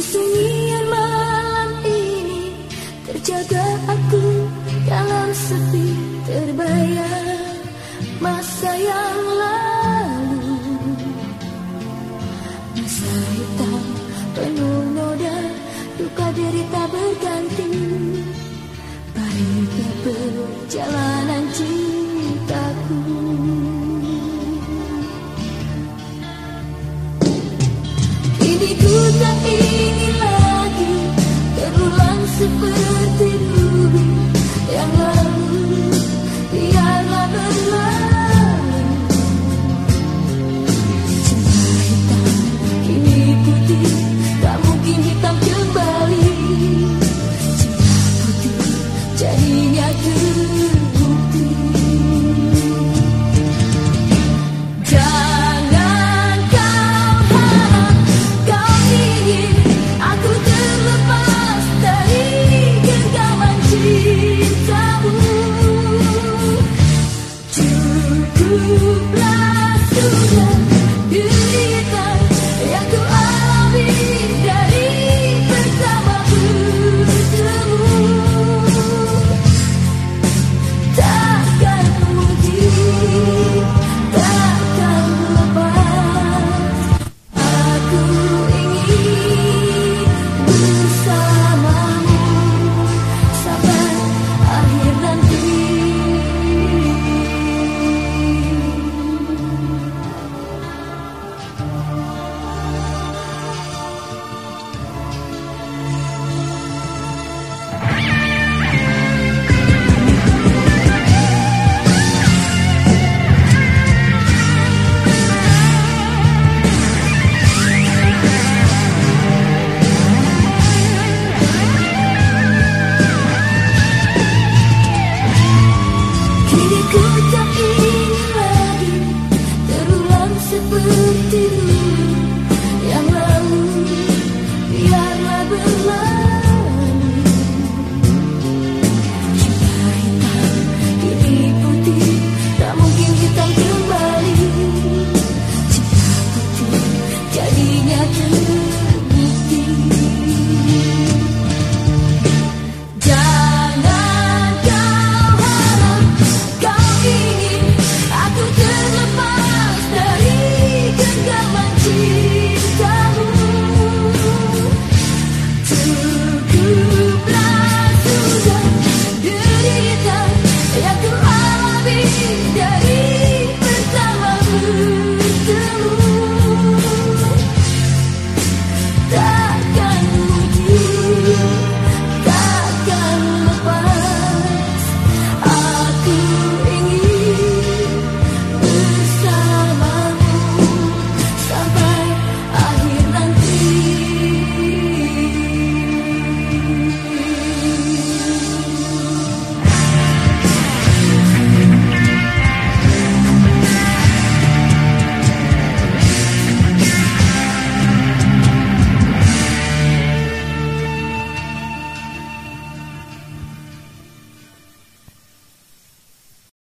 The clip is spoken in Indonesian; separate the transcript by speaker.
Speaker 1: Kesunyian malam ini Terjaga aku dalam sepi Terbayang masa yang lalu. Masa hitam penuh noda Duka derita berganti. Pahitnya perjalanan if we I can.